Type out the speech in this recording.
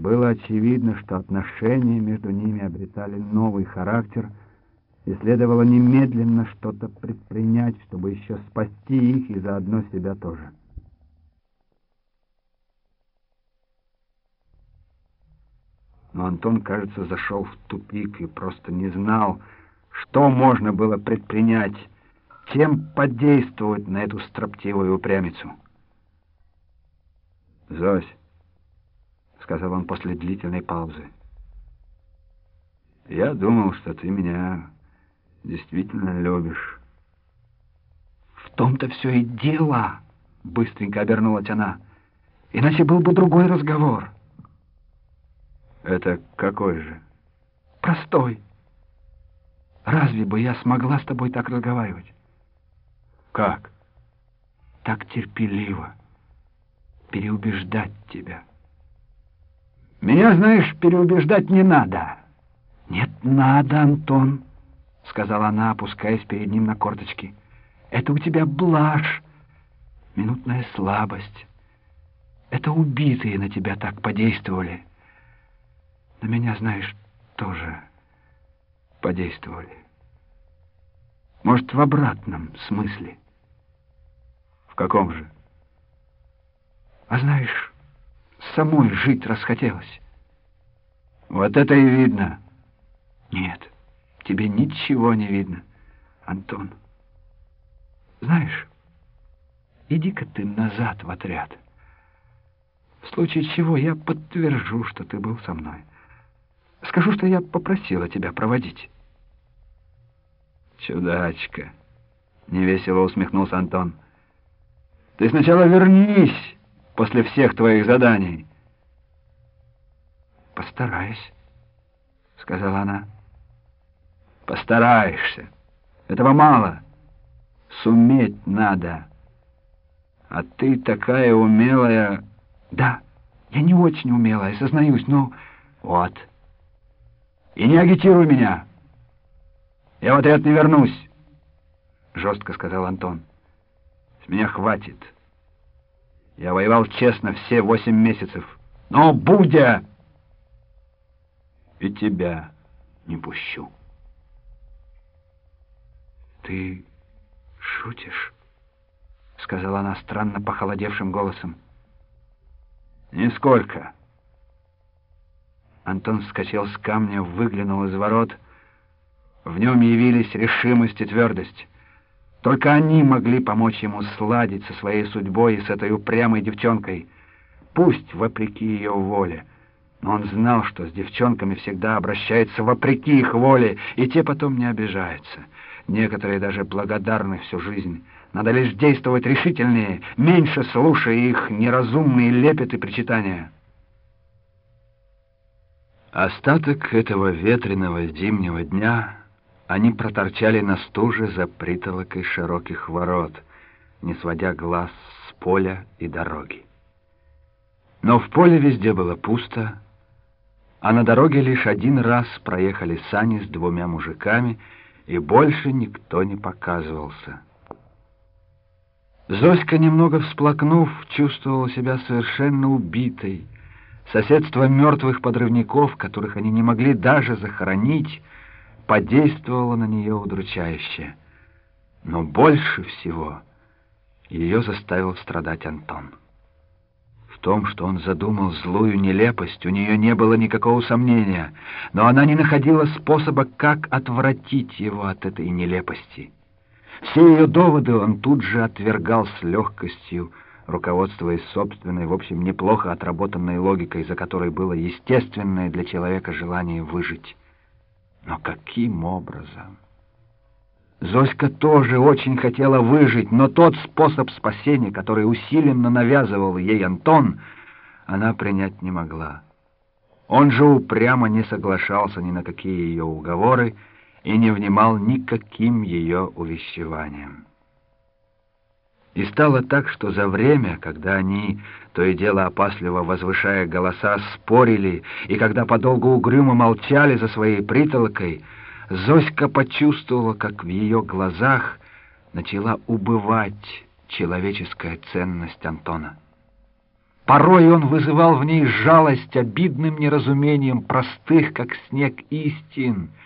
Было очевидно, что отношения между ними обретали новый характер, и следовало немедленно что-то предпринять, чтобы еще спасти их и заодно себя тоже. Но Антон, кажется, зашел в тупик и просто не знал, что можно было предпринять, чем подействовать на эту строптивую упрямицу. «Зось», — сказал он после длительной паузы, — «я думал, что ты меня действительно любишь». «В том-то все и дело», — быстренько обернулась она, — «иначе был бы другой разговор». «Это какой же?» «Простой. Разве бы я смогла с тобой так разговаривать?» «Как?» «Так терпеливо. Переубеждать тебя». «Меня, знаешь, переубеждать не надо». «Нет, надо, Антон», — сказала она, опускаясь перед ним на корточки. «Это у тебя блажь, минутная слабость. Это убитые на тебя так подействовали». На меня, знаешь, тоже подействовали. Может, в обратном смысле. В каком же? А знаешь, самой жить расхотелось. Вот это и видно. Нет, тебе ничего не видно, Антон. Знаешь, иди-ка ты назад в отряд. В случае чего я подтвержу, что ты был со мной. Скажу, что я попросила тебя проводить. Чудачка, невесело усмехнулся Антон. Ты сначала вернись после всех твоих заданий. Постараюсь, сказала она. Постараешься. Этого мало. Суметь надо. А ты такая умелая... Да, я не очень умелая, сознаюсь, но... Вот... И не агитируй меня. Я в отряд не вернусь, — жестко сказал Антон. С меня хватит. Я воевал честно все восемь месяцев. Но, Будя, и тебя не пущу. Ты шутишь? — сказала она странно похолодевшим голосом. «Нисколько». Антон вскочил с камня, выглянул из ворот. В нем явились решимость и твердость. Только они могли помочь ему сладить со своей судьбой и с этой упрямой девчонкой. Пусть вопреки ее воле. Но он знал, что с девчонками всегда обращаются вопреки их воле, и те потом не обижаются. Некоторые даже благодарны всю жизнь. Надо лишь действовать решительнее, меньше слушая их неразумные лепеты причитания. Остаток этого ветреного зимнего дня они проторчали на стуже за притолокой широких ворот, не сводя глаз с поля и дороги. Но в поле везде было пусто, а на дороге лишь один раз проехали сани с двумя мужиками, и больше никто не показывался. Зоська, немного всплакнув, чувствовала себя совершенно убитой, Соседство мертвых подрывников, которых они не могли даже захоронить, подействовало на нее удручающе. Но больше всего ее заставил страдать Антон. Том, что он задумал злую нелепость, у нее не было никакого сомнения, но она не находила способа, как отвратить его от этой нелепости. Все ее доводы он тут же отвергал с легкостью, руководствуясь собственной, в общем, неплохо отработанной логикой, за которой было естественное для человека желание выжить. Но каким образом? Зоська тоже очень хотела выжить, но тот способ спасения, который усиленно навязывал ей Антон, она принять не могла. Он же упрямо не соглашался ни на какие ее уговоры и не внимал никаким ее увещеваниям. И стало так, что за время, когда они, то и дело опасливо возвышая голоса, спорили, и когда подолгу угрюмо молчали за своей притолокой, Зоська почувствовала, как в ее глазах начала убывать человеческая ценность Антона. Порой он вызывал в ней жалость обидным неразумением простых, как снег, истин —